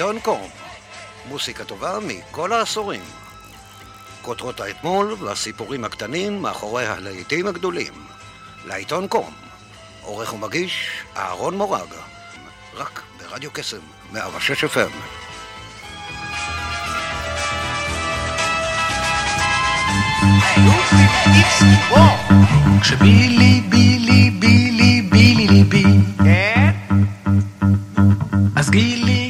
לעיתון קום, מוסיקה טובה מכל העשורים. כותרות האתמול והסיפורים הקטנים מאחורי הלהיטים הגדולים. לעיתון קום, עורך ומגיש אהרון מורג, רק ברדיו קסם, 106 FM. כשבילי בילי בילי בילי ליבי כן? אז גילי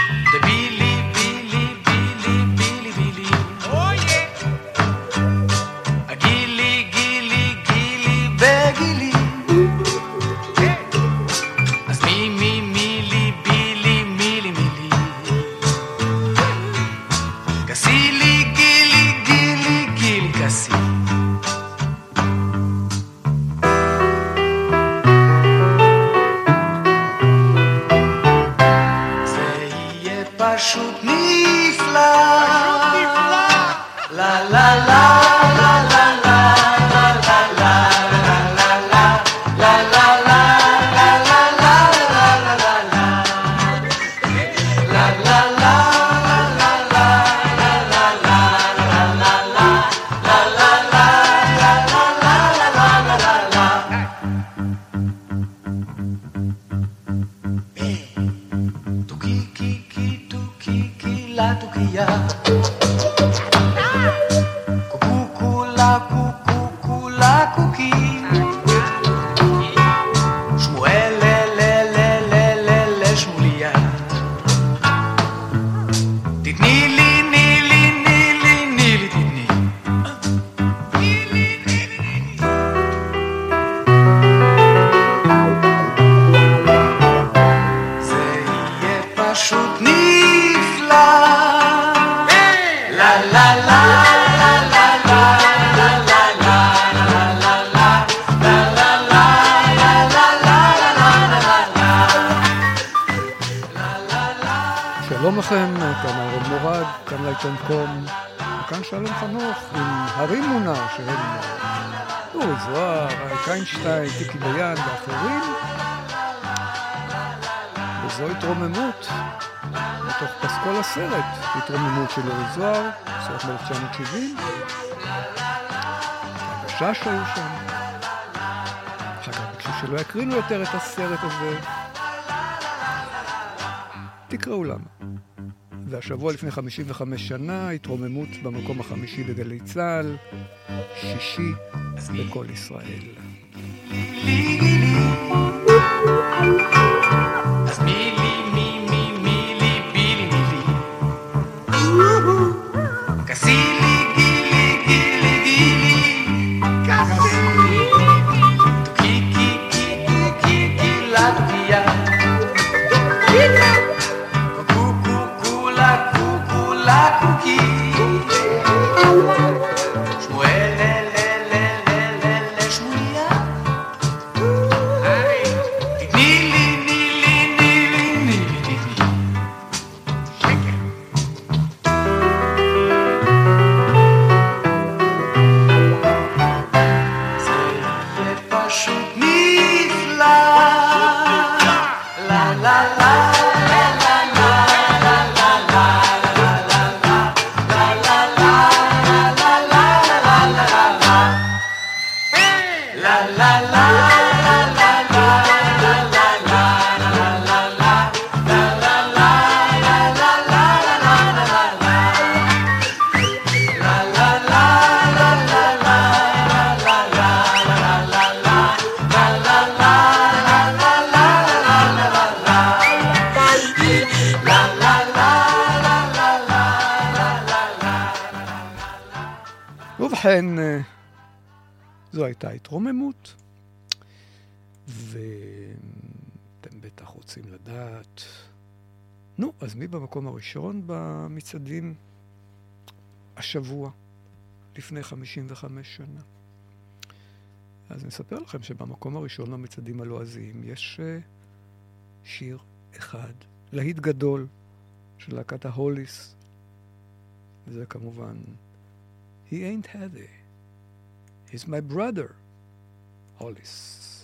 יקרינו יותר את הסרט הזה. תקראו למה. והשבוע לפני 55 שנה, התרוממות במקום החמישי בגלי צה"ל, שישי בכל ישראל. אז בטח רוצים לדעת. נו, אז מי במקום הראשון במצעדים השבוע, לפני 55 שנה? אז נספר לכם שבמקום הראשון במצעדים הלועזיים יש אה, שיר אחד, להיט גדול של להקת ההוליס, וזה כמובן He ain't heavy, he's my brother, הוליס.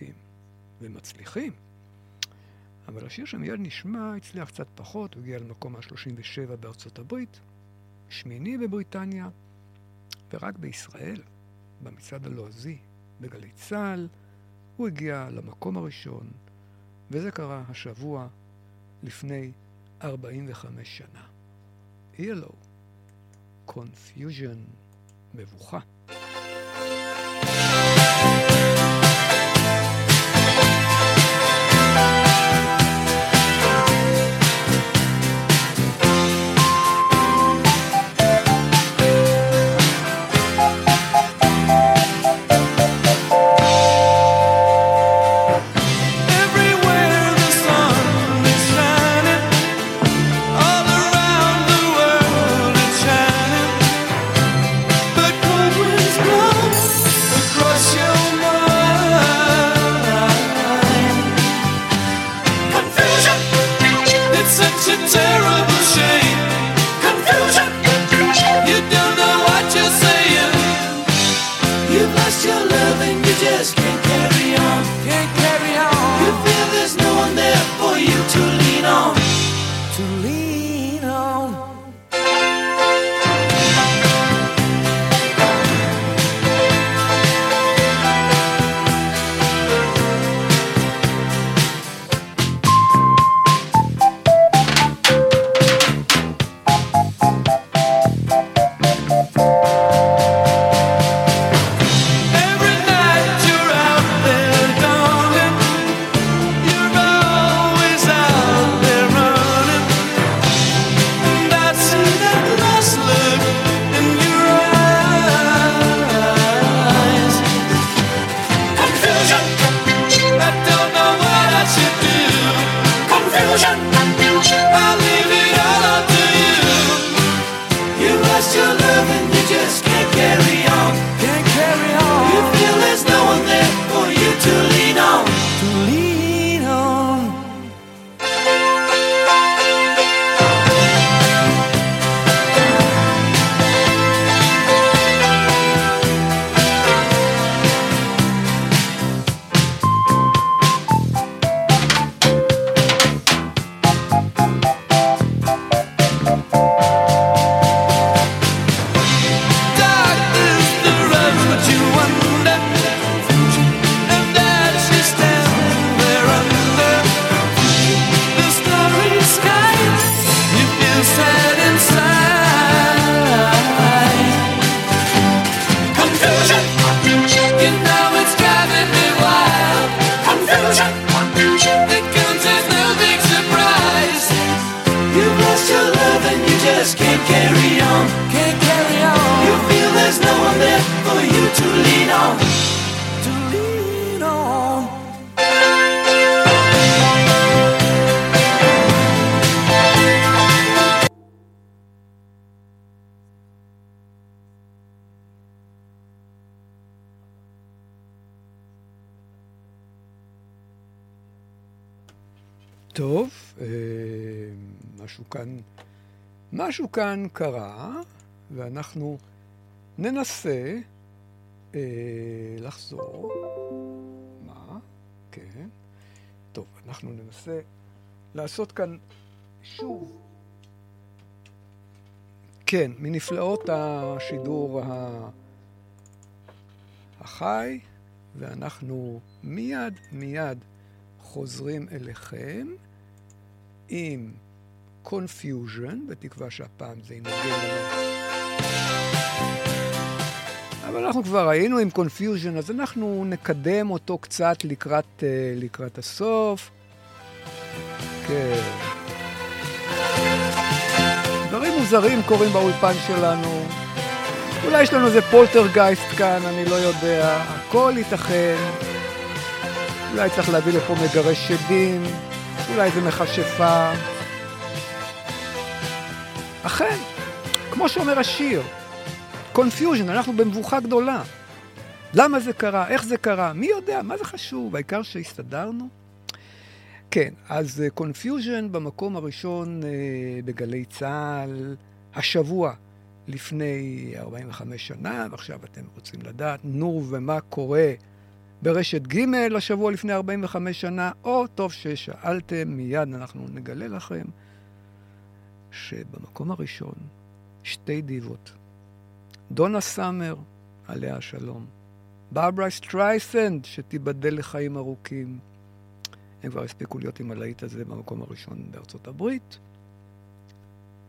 להיטים, ומצליחים. אבל השיר שמיד נשמע הצליח קצת פחות, הוא הגיע למקום ה-37 בארצות הברית, שמיני בבריטניה, ורק בישראל, במצעד הלועזי, בגלי צה"ל, הוא הגיע למקום הראשון, וזה קרה השבוע לפני 45 שנה. Yellow, Confusion, מבוכה. כאן, משהו כאן קרה, ואנחנו ננסה אה, לחזור. מה? כן. טוב, אנחנו ננסה לעשות כאן שוב. כן, מנפלאות השידור ה- החי, ואנחנו מיד מיד חוזרים אליכם עם confusion, בתקווה שהפעם זה ינגן לנו. אבל אנחנו כבר היינו עם confusion, אז אנחנו נקדם אותו קצת לקראת, אה, לקראת הסוף. כן. דברים מוזרים קורים באולפן שלנו. אולי יש לנו איזה פולטרגייסט כאן, אני לא יודע. הכל ייתכן. אולי צריך להביא לפה מגרש שדים, אולי זה מכשפה. אכן, כמו שאומר השיר, confusion, אנחנו במבוכה גדולה. למה זה קרה? איך זה קרה? מי יודע? מה זה חשוב? העיקר שהסתדרנו. כן, אז uh, confusion במקום הראשון uh, בגלי צה"ל, השבוע לפני 45 שנה, ועכשיו אתם רוצים לדעת, נו, ומה קורה ברשת ג' השבוע לפני 45 שנה, או טוב ששאלתם, מיד אנחנו נגלה לכם שבמקום הראשון שתי דיוות. דונה סאמר, עליה השלום. ברברה סטרייסנד, שתיבדל לחיים ארוכים. הם כבר הספיקו להיות עם הלהיט הזה במקום הראשון בארצות הברית,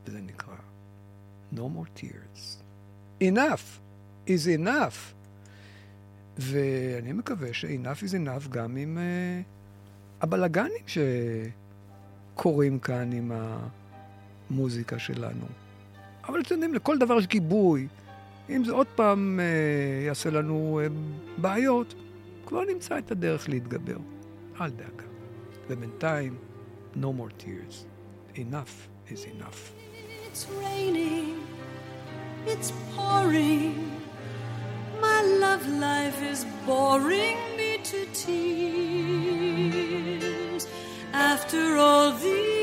וזה נקרא No More Tears. Enough is enough. ואני מקווה ש-enough is enough גם עם uh, הבלגנים שקורים כאן עם המוזיקה שלנו. אבל אתם יודעים, לכל דבר יש גיבוי. אם זה עוד פעם uh, יעשה לנו uh, בעיות, כבר נמצא את הדרך להתגבר. אל דאגה. ובינתיים, no more tears. Enough is enough. It's raining, it's pouring. My love life is boring me to tears. After all these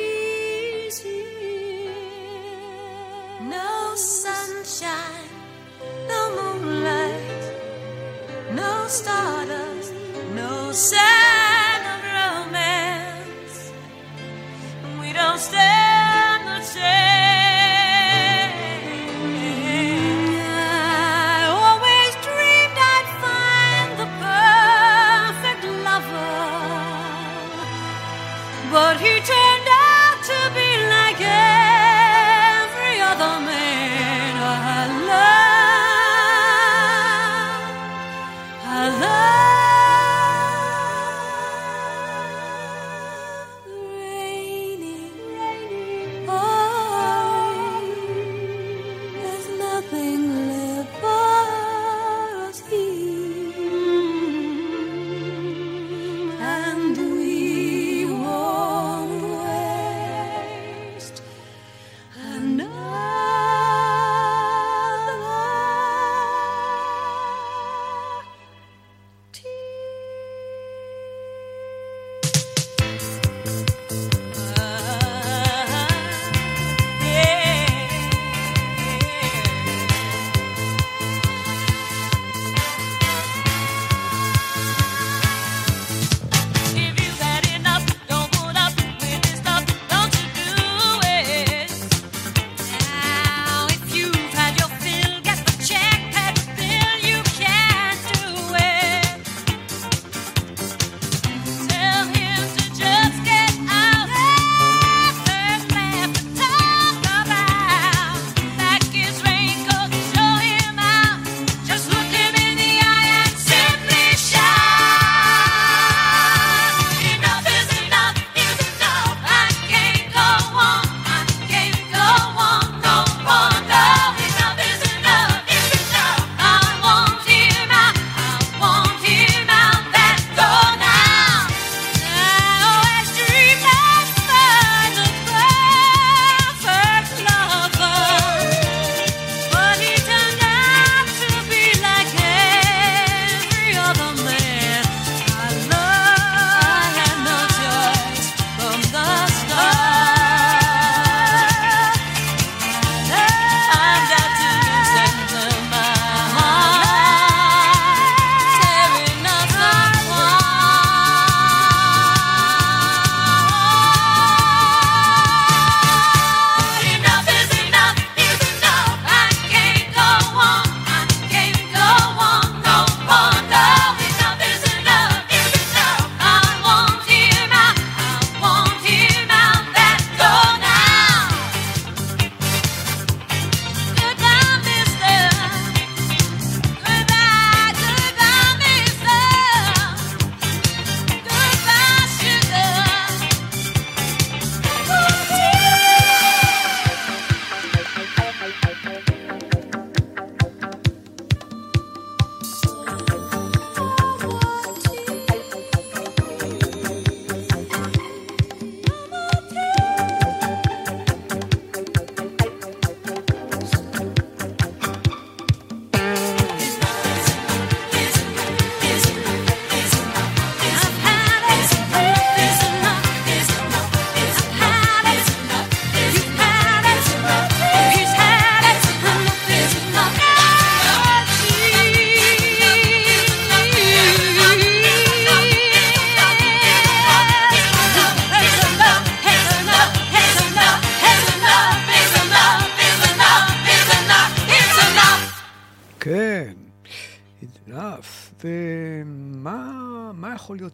sunshine, no moonlight, no stardust, no sign of romance. We don't stand the chance.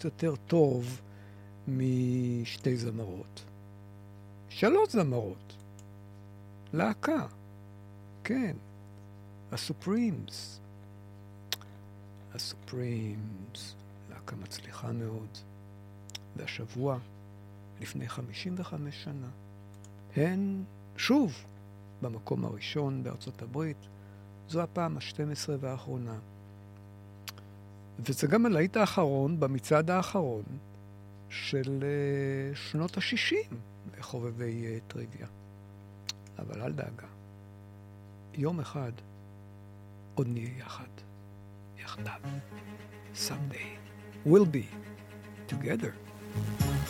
לעשות יותר טוב משתי זמרות. שלוש זמרות. להקה. כן. הסופרימס. הסופרימס. להקה מצליחה מאוד. והשבוע, לפני 55 שנה, הן שוב במקום הראשון בארצות הברית. זו הפעם ה-12 והאחרונה. וזה גם הלהיט האחרון במצעד האחרון של אה, שנות ה-60 לחובבי אה, טריוויה. אבל אל דאגה, יום אחד עוד נהיה יחד, יחדיו. Someday we'll be together.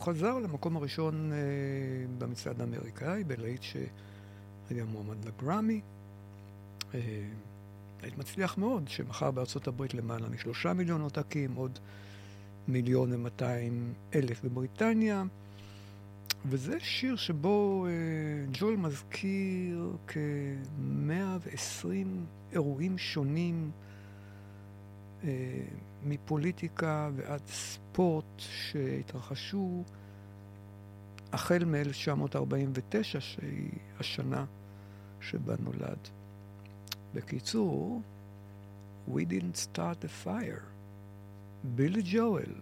חזר למקום הראשון אה, במצעד האמריקאי, בלהיט שהיה מועמד לגראמי. אה, להיט מצליח מאוד, שמכר בארצות הברית למעלה משלושה מיליון עותקים, עוד מיליון ומאתיים אלף בבריטניה. וזה שיר שבו אה, ג'ול מזכיר כמאה ועשרים אירועים שונים אה, מפוליטיקה ועד ספורט שהתרחשו החל מ-1949, שהיא השנה שבה נולד. בקיצור, We didn't start a fire. בילי ג'ואל.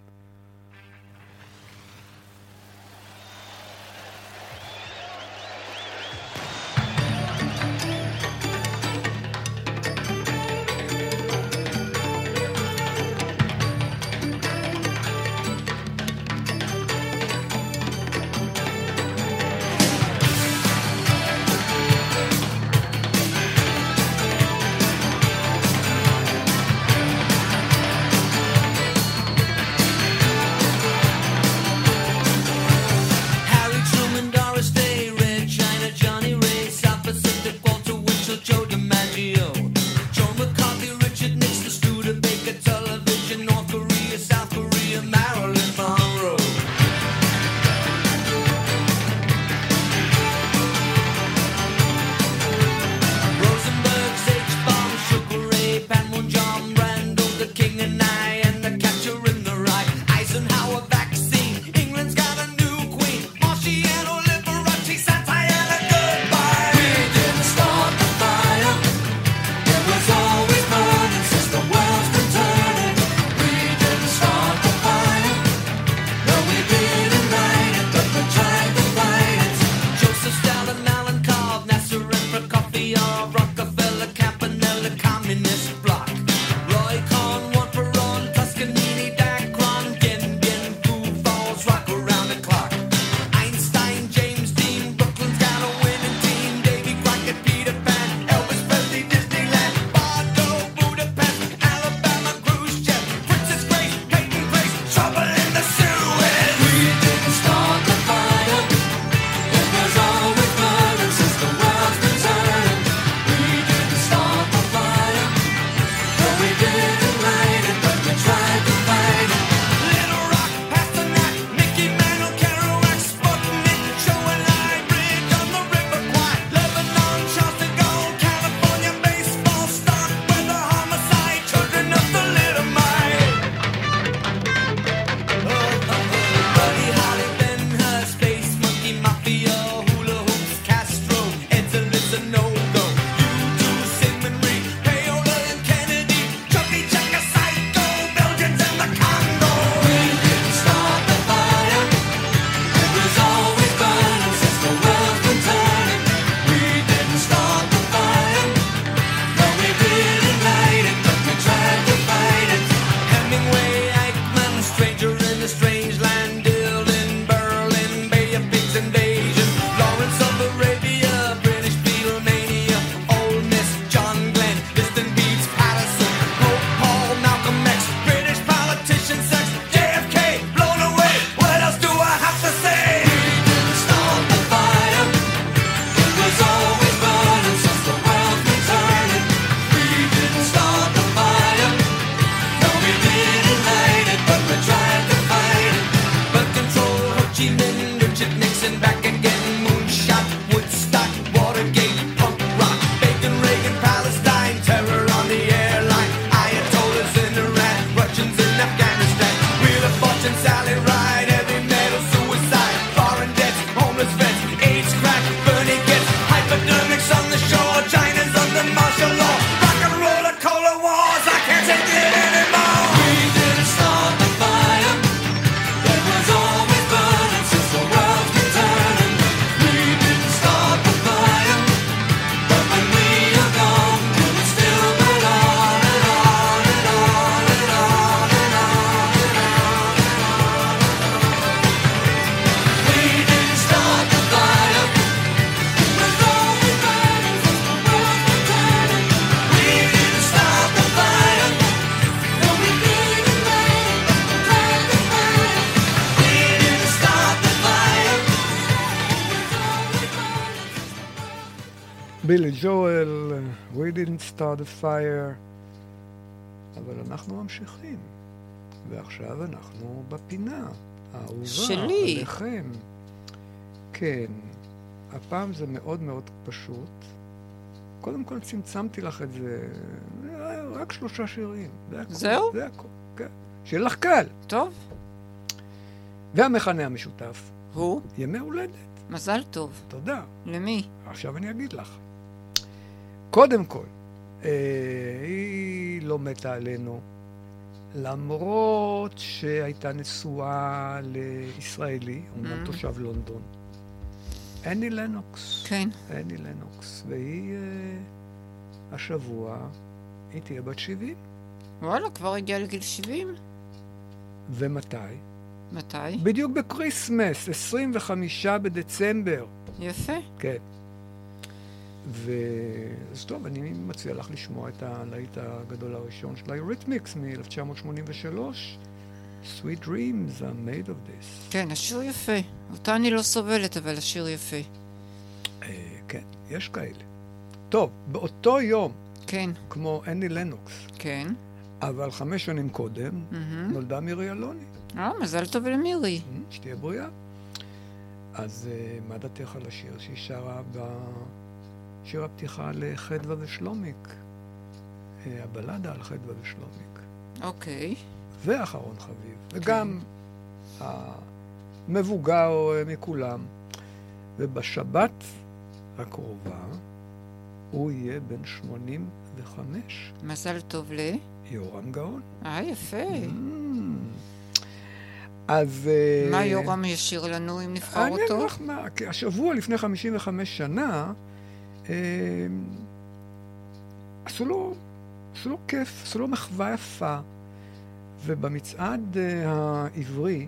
ג'ואל, We didn't start a fire, אבל אנחנו ממשיכים. ועכשיו אנחנו בפינה, האהובה, שלי. עליכם. כן, הפעם זה מאוד מאוד פשוט. קודם כל צמצמתי לך את זה, רק שלושה שירים. זה הכל, זהו? זה הכל, כן. שיהיה לך קל. טוב. והמכנה המשותף. הוא? ימי הולדת. מזל טוב. תודה. למי? עכשיו אני אגיד לך. קודם כל, אה, היא לא מתה עלינו, למרות שהייתה נשואה לישראלי, אומנם mm. -hmm. תושב לונדון. אני לנוקס. כן. אני לנוקס, והיא אה, השבוע, היא תהיה בת 70. וואלה, כבר הגיעה לגיל 70. ומתי? מתי? בדיוק בכריסמס, 25 בדצמבר. יפה. כן. ו... אז טוב, אני מציע לך לשמוע את הלהיט הגדול הראשון של היוריתמיקס מ-1983, Sweet Dreams are made of this. כן, השיר יפה. אותה אני לא סובלת, אבל השיר יפה. אה, כן, יש כאלה. טוב, באותו יום, כן, כמו אנני לנוקס, כן. אבל חמש שנים קודם, מהמם. נולדה מירי אלוני. אה, מזל טוב למירי. אה, שתהיה בריאה. אז אה, מה דעתך על השיר שהיא שרה בשיר הפתיחה לחדווה ושלומיק? אה, הבלדה על חדווה ושלומיק. אוקיי. ואחרון חביב, וגם המבוגר אה, מכולם. ובשבת הקרובה הוא יהיה בן 85, מזל טוב ל... יורם גאון. אה, יפה. אז... אה, מה יורם ישיר לנו אם נבחר אני אותו? אגיד לך מה, כי השבוע לפני 55 שנה, עשו לו, עשו לו כיף, עשו לו מחווה יפה, ובמצעד אה, העברי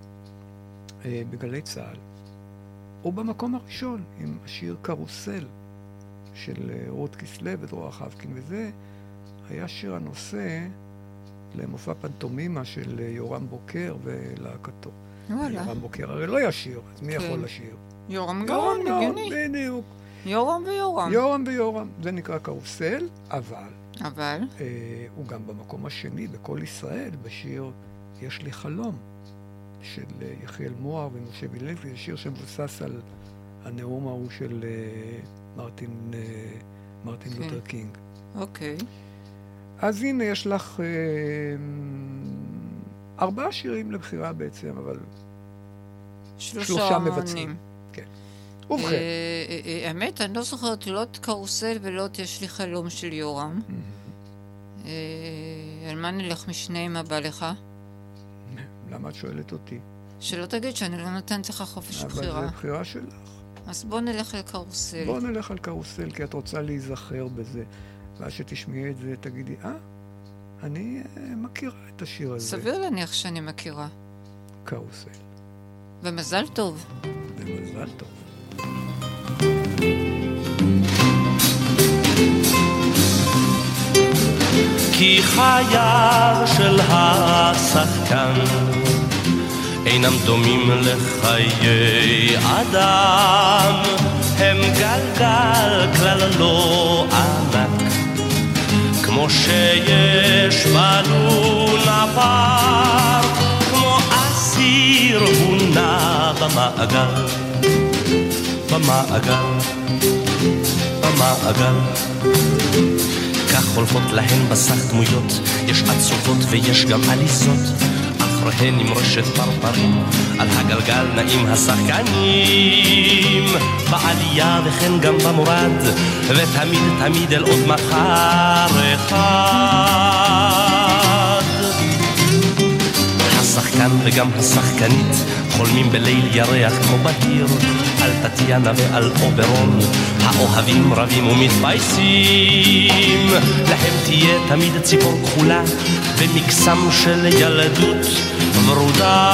אה, בגלי צה"ל, הוא במקום הראשון עם השיר קרוסל של אה, רות כסלו ודרור חבקין, וזה היה שיר הנושא למופע פנטומימה של יורם בוקר ולהקתו. וואלה. יורם בוקר הרי לא ישיר, אז מי כן. יכול לשיר? יורם גאון, הגיוני. בדיוק. יורם ויורם. יורם ויורם. זה נקרא קרוסל, אבל אבל? אה, הוא גם במקום השני בכל ישראל בשיר "יש לי חלום" של אה, יחיאל מוהר ומשה וילנסקי, זה שיר שמבוסס על הנאום ההוא של אה, מרטין, אה, מרטין כן. לותר קינג. אוקיי. אז הנה יש לך אה, ארבעה שירים לבחירה בעצם, אבל שלושה שלושה מבצעים. כן. ובכן, אה, אה, אה, האמת, אני לא זוכרת לא את קרוסל ולא את יש לי חלום של יורם. על מה נלך משניהם מה בא לך? למה את שואלת אותי? שלא תגיד שאני לא נותנת לך חופש אבל בחירה. זו בחירה שלך. אז בוא נלך לקרוסל. בוא נלך על קרוסל, כי את רוצה להיזכר בזה. ואז שתשמעי את זה, תגידי, אה, אני מכירה את השיר הזה. סביר להניח שאני מכירה. קרוסל. ומזל טוב. ומזל טוב. כי חייו של השחקן אינם דומים לחיי אדם, הם גלגל כלל לא ענק, כמו שיש בנו נפר, כמו אסיר הוא נע במעגל, במעגל, במעגל. כך חולפות להן בסך דמויות, יש עצובות ויש גם עליזות, אחריהן עם רשת פרפרים, על הגלגל נעים השחקנים, בעלייה וכן גם במורד, ותמיד תמיד אל עוד מחר אחד. השחקן וגם השחקנית חולמים בליל ירח כמו בהיר על טטיאנה ועל אוברון. האוהבים רבים ומתפייסים להם תהיה תמיד ציפור כחולה ומקסם של ילדות ורודה.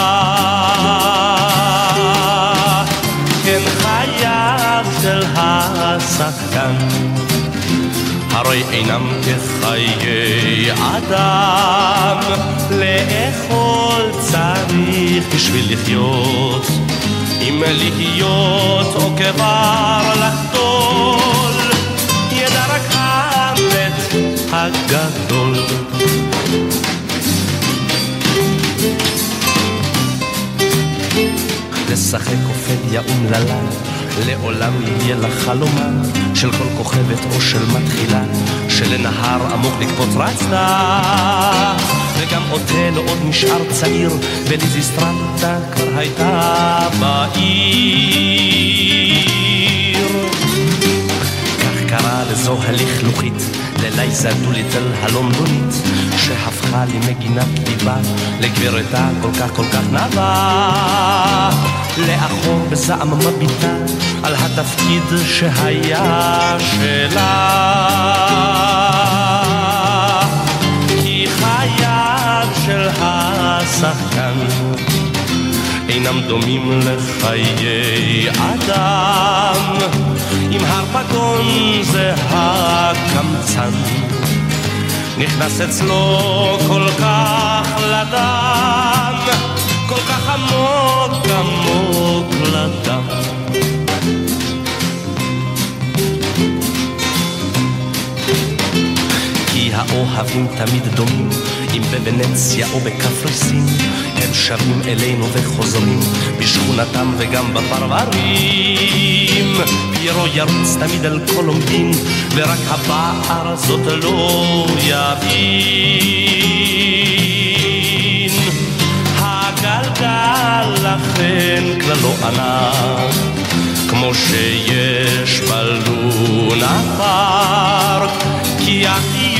כן חייו של השחקן הרי אינם כחיי אדם, לאכול צריך בשביל לחיות, אם להיות או כבר לחדול, ידע רק המת הגדול. לשחק אופדיה אומללה, לעולם יהיה לך חלומה של כל כוכבת או של מתחילה, שלנהר עמוק לקפוץ רצתה, וגם אוטלו עוד נשאר צעיר, וליזיסטרנטה כבר הייתה בעיר. כך קרה לזו הלכלוכית, ללייזה הדוליטל הלונדונית שהפכה לי מגינת ליבה לגבירתה כל כך כל כך נאווה לאחור בזעם מביטה על התפקיד שהיה שלה השחקן. אינם דומים לחיי אדם. אם הרפגון זה הקמצן נכנס אצלו כל כך לדם. כל כך עמוק עמוק לדם. כי האוהבים תמיד דומים, אם בוונציה או בקפריסין, הם שבים אלינו וחוזרים, בשכונתם וגם בפרברים. פיירו ירוץ תמיד על קולומבין, ורק הבער זאת לא יבין. הגלגל לכן כלל לא ענק, כמו שיש בלונה פארק, כי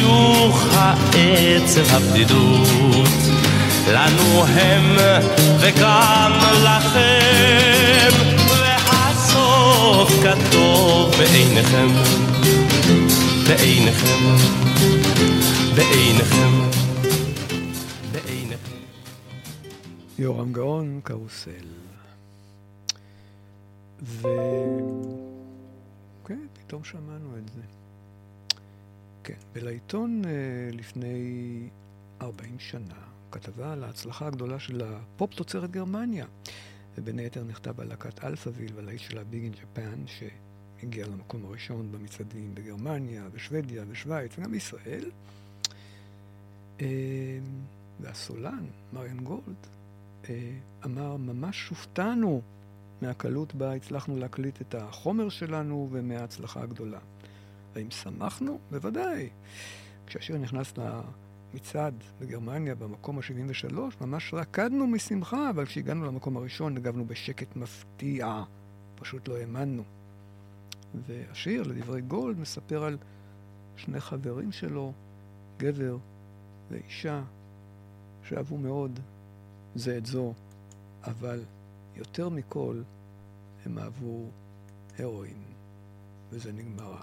החיוך, העצב, הבדידות, לנו הם וגם לכם, והסוף כתוב בעיניכם, בעיניכם, בעיניכם, בעיניכם. יורם גאון, קרוסל. ו... כן, פתאום שמענו את זה. כן, ולהיטון אה, לפני 40 שנה, כתבה על ההצלחה הגדולה של הפופ תוצרת גרמניה. ובין היתר נכתב על להקת אלפאוויל ועל הלהיט שלה Big in Japan, שהגיע למקום הראשון במצעדים בגרמניה ושוודיה ושוויץ וגם בישראל. אה, והסולן, מריאן גולד, אה, אמר, ממש הופתענו מהקלות בה הצלחנו להקליט את החומר שלנו ומההצלחה הגדולה. האם שמחנו? בוודאי. כשהשיר נכנס למצעד בגרמניה במקום ה-73, ממש רקדנו משמחה, אבל כשהגענו למקום הראשון הגבנו בשקט מפתיע. פשוט לא האמנו. והשיר, לדברי גולד, מספר על שני חברים שלו, גבר ואישה, שאהבו מאוד זה את זו, אבל יותר מכל הם אהבו הרואין, וזה נגמר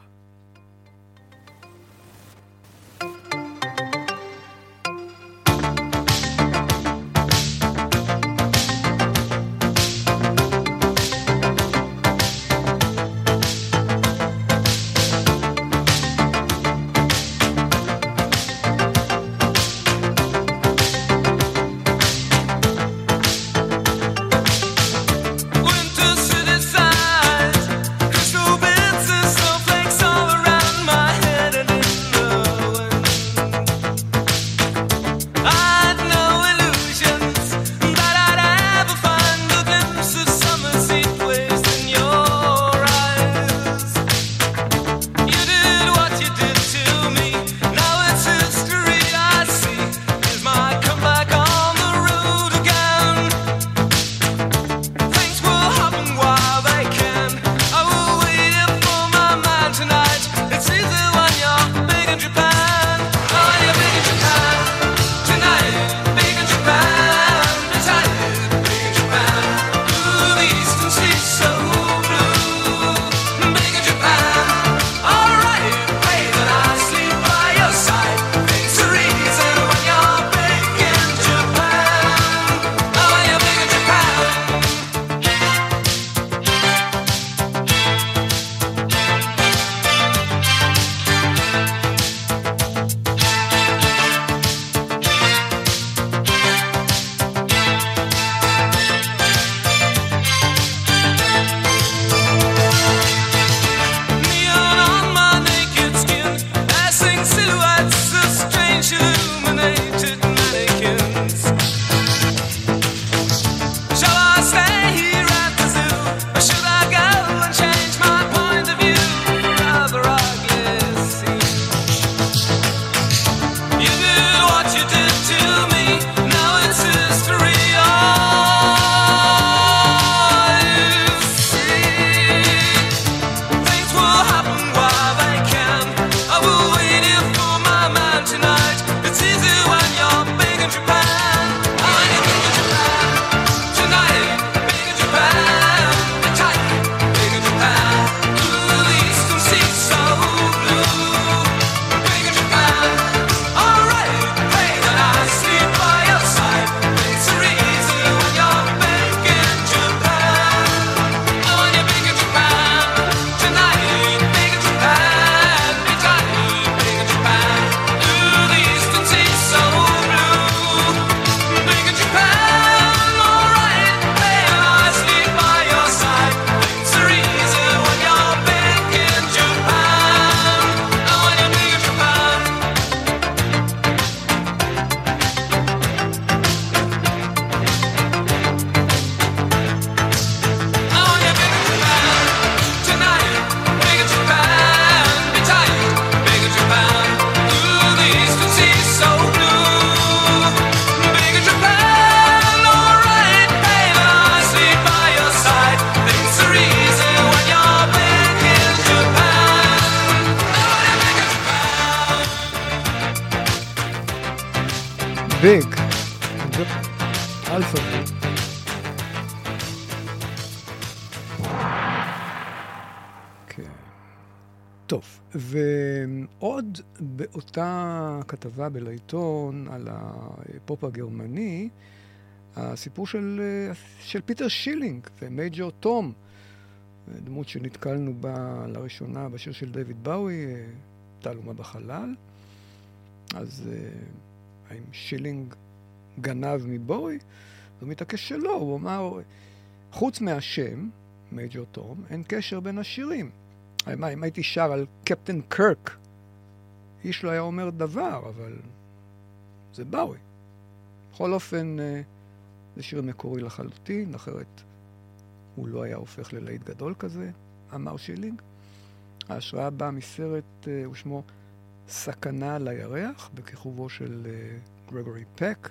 כתבה בלהיטון על הפופ הגרמני, הסיפור של, של פיטר שילינג ומייג'ור תום, דמות שנתקלנו בה לראשונה בשיר של דיוויד באוי, תעלומה בחלל. אז האם שילינג גנב מבואי? הוא מתעקש שלא, הוא אמר, חוץ מהשם, מייג'ור תום, אין קשר בין השירים. מה, אם הייתי שר על קפטן קירק, איש לא היה אומר דבר, אבל זה באוי. בכל אופן, זה שיר מקורי לחלוטין, אחרת הוא לא היה הופך ללהיט גדול כזה, אמר שילינג. ההשראה באה מסרט ושמו סכנה על הירח, בכיכובו של גרגורי פק,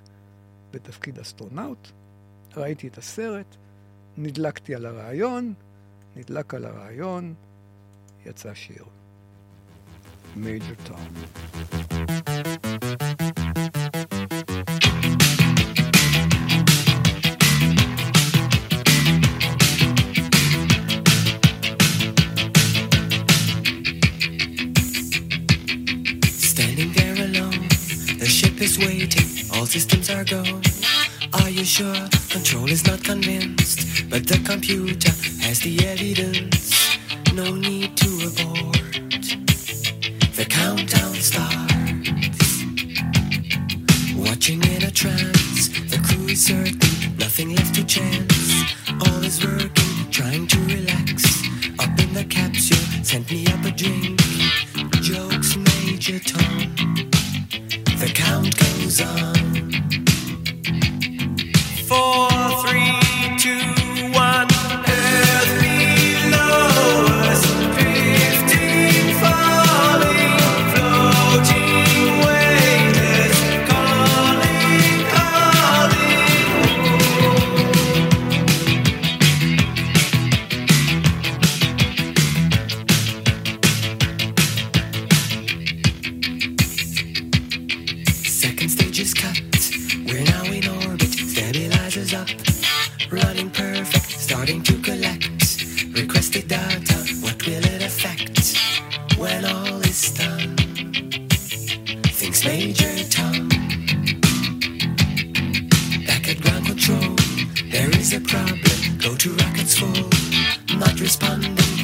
בתפקיד אסטרונאוט. ראיתי את הסרט, נדלקתי על הרעיון, נדלק על הרעיון, יצא שיר. Major Tom. all systems are go. Are you sure? Control is not convinced, but the computer has the evidence. No need to avoid. Thinks Major Tom. Back at ground control. There is a problem. Go to rockets full. Not responding.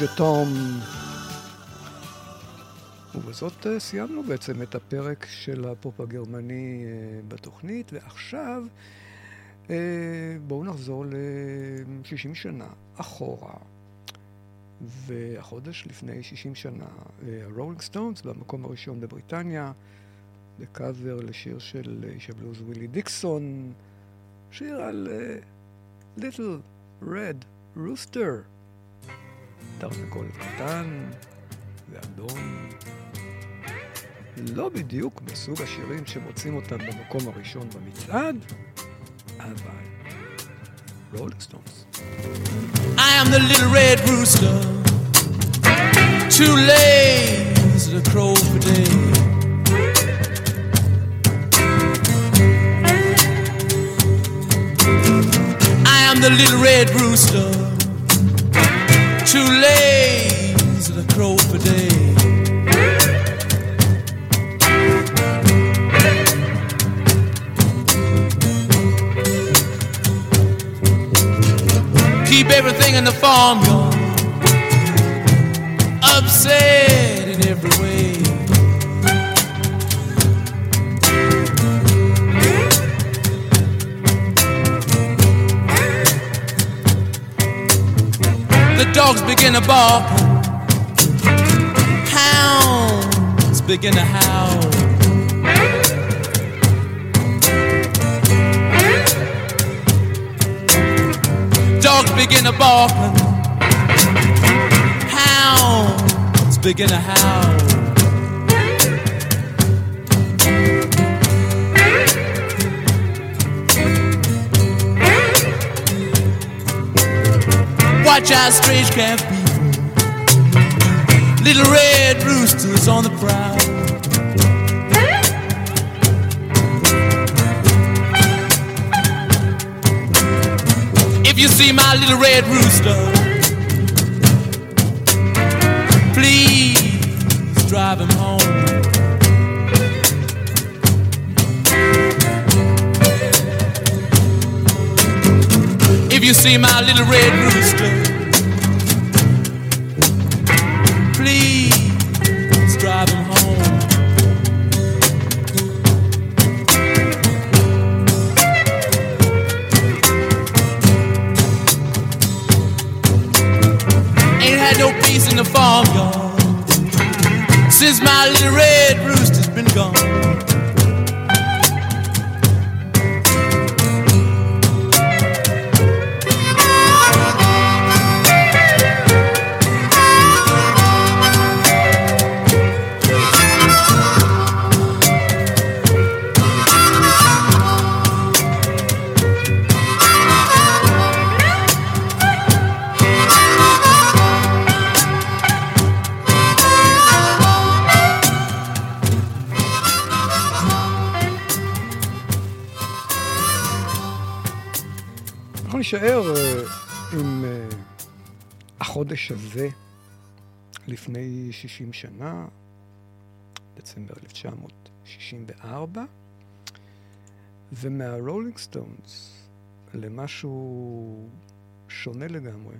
מייג'ר תום. ובזאת אה, סיימנו בעצם את הפרק של הפופ הגרמני אה, בתוכנית, ועכשיו אה, בואו נחזור ל-60 שנה אחורה. והחודש לפני 60 שנה, הרולינג סטונס במקום הראשון בבריטניה, בקאבר לשיר של איש הבלוז ווילי דיקסון, שיר על Little Red Rooster. תרנגול קטן ואדום. לא בדיוק מסוג השירים שמוצאים אותם במקום הראשון במצעד, אבל רולינג סטונס. I the little red rooster, too lazy to crow for day. Keep everything in the farmyard upset in every way. Dogs begin to bark, hounds begin to howl. Dogs begin to bark, hounds begin to howl. Watch out, strange camp people. Little red roosters on the prowl. If you see my little red rooster, please drive him home. If you see my little red rooster, החודש הזה לפני 60 שנה, דצמבר 1964, ומהרולינג סטונס למשהו שונה לגמרי,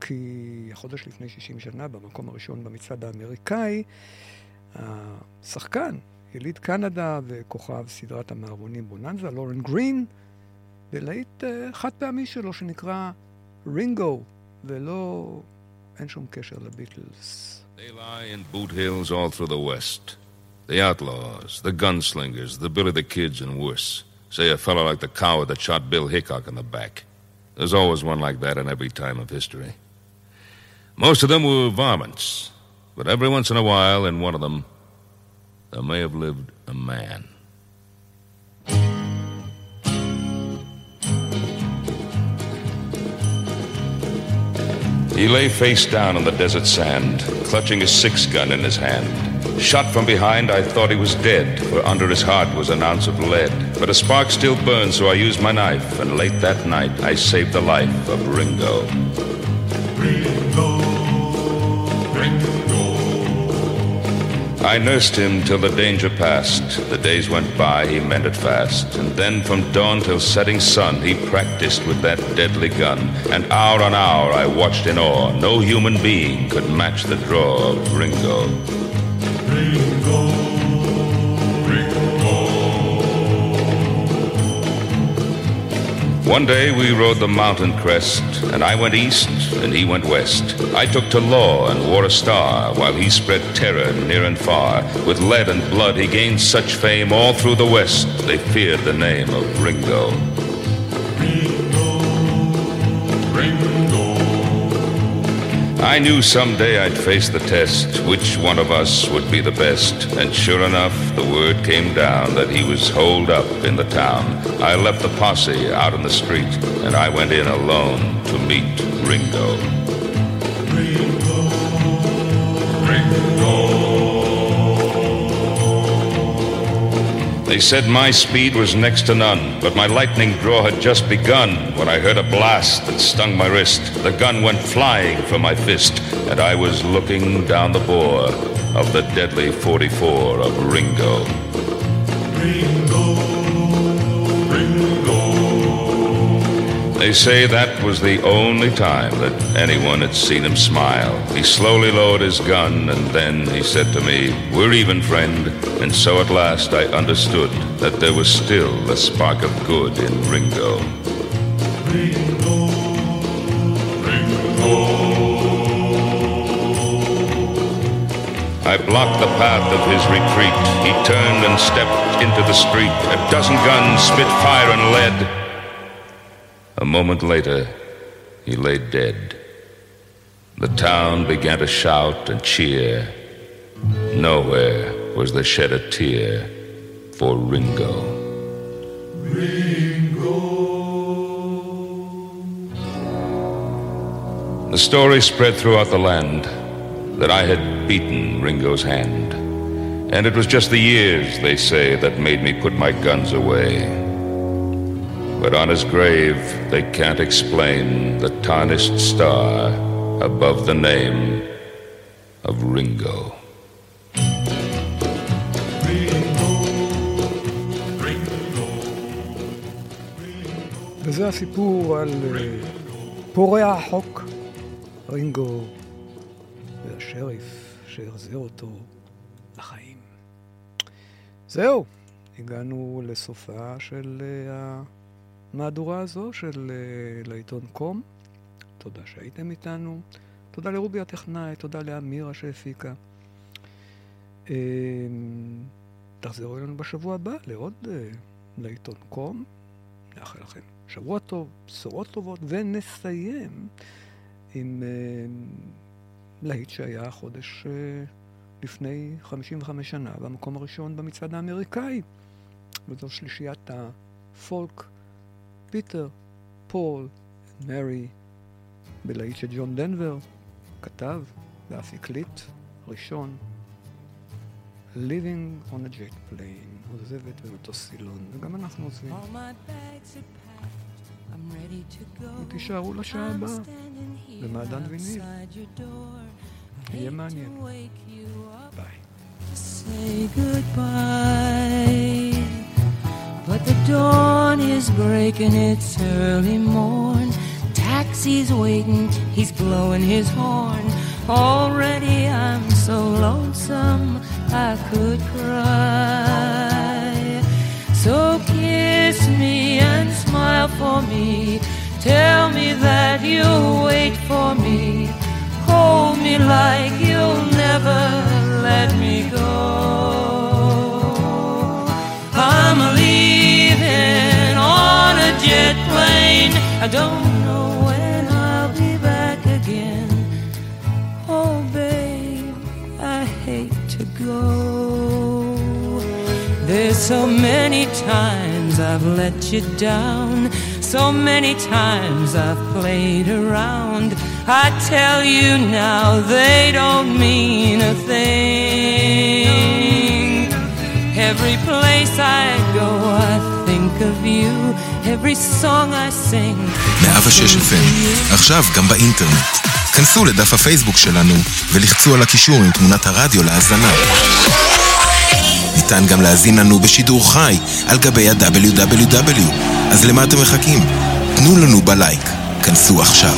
כי החודש לפני 60 שנה, במקום הראשון במצעד האמריקאי, השחקן, יליד קנדה וכוכב סדרת המערבונים בוננזה, לורן גרין, בלהיט אה, חד פעמי שלו שנקרא רינגו, ולא, אין שום קשר לביטלס. They lie in boot hills all through the West. The outlaws, the gunslingers, the Billy the Kids, and worse. Say a fellow like the coward that shot Bill Hickok in the back. There's always one like that in every time of history. Most of them were varmints, but every once in a while, in one of them, there may have lived a man. He lay face down on the desert sand, clutching a six gun in his hand. Shot from behind, I thought he was dead, for under his heart was an ounce of lead. But a spark still burned, so I used my knife, and late that night I saved the life of Ringo. I nursed him till the danger passed. The days went by, he mended fast. And then from dawn till setting sun, he practiced with that deadly gun. And hour on hour I watched in awe. No human being could match the draw of Ringo. One day we rode the mountain crest, and I went east and he went west. I took to law and wore a star, while he spread terror near and far. With lead and blood he gained such fame all through the west, they feared the name of Ringo. I knew someday I'd face the test, which one of us would be the best. And sure enough, the word came down that he was holed up in the town. I left the posse out in the street, and I went in alone to meet Ringo. They said my speed was next to none, but my lightning draw had just begun when I heard a blast that stung my wrist. The gun went flying from my fist, and I was looking down the bore of the deadly 44 of Ringo. They say that was the only time that anyone had seen him smile. He slowly lowered his gun and then he said to me, We're even, friend. And so at last I understood that there was still a spark of good in Ringo. Ringo, Ringo. I blocked the path of his retreat. He turned and stepped into the street. A dozen guns spit fire and lead. A moment later, he lay dead. The town began to shout and cheer. Nowhere was there shed a tear for Ringo. Ringo. The story spread throughout the land that I had beaten Ringo's hand. And it was just the years, they say, that made me put my guns away. But on his grave, they can't explain the tarnished star above the name of Ringo. וזה הסיפור על אה, פורע החוק, רינגו והשריף שהחזיר אותו לחיים. זהו, הגענו לסופה של אה, המהדורה הזו של אה, לעיתון קום. תודה שהייתם איתנו. תודה לרובי הטכנאי, תודה לאמירה שהפיקה. אה, תחזרו אלינו בשבוע הבא לעוד אה, לעיתון קום. נאחל לכם שבוע טוב, בשורות טובות, ונסיים עם אה, להיט שהיה חודש לפני 55 שנה במקום הראשון במצעד האמריקאי. וזו שלישיית הפולק, פיטר, פול, מרי, בלהיט שג'ון דנבר כתב ואף הקליט ראשון, Leaving on a Jet Plane, עוזבת במטוס סילון, וגם אנחנו עוזבים. ותישארו לשעה הבאה במעדן ויניל. יהיה מעניין. ביי. Dawn is breaking, it's early morn. Taxi's waiting, he's blowing his horn. Already I'm so lonesome I could cry. So kiss me and smile for me. Tell me that you'll wait for me. Hold me like you'll never let me go. Leaving on a jet plane. I don't know when I'll be back again. Oh, babe, I hate to go. There's so many times I've let you down. So many times I've played around. I tell you now, they don't mean a thing. Every place I go, I think of you. Every song I sing. 106 FM, עכשיו גם באינטרנט. כנסו לדף הפייסבוק שלנו ולחצו על הקישור עם תמונת הרדיו להאזנה. ניתן גם להאזין לנו בשידור חי על גבי ה-WW. אז למה אתם מחכים? תנו לנו בלייק. כנסו עכשיו.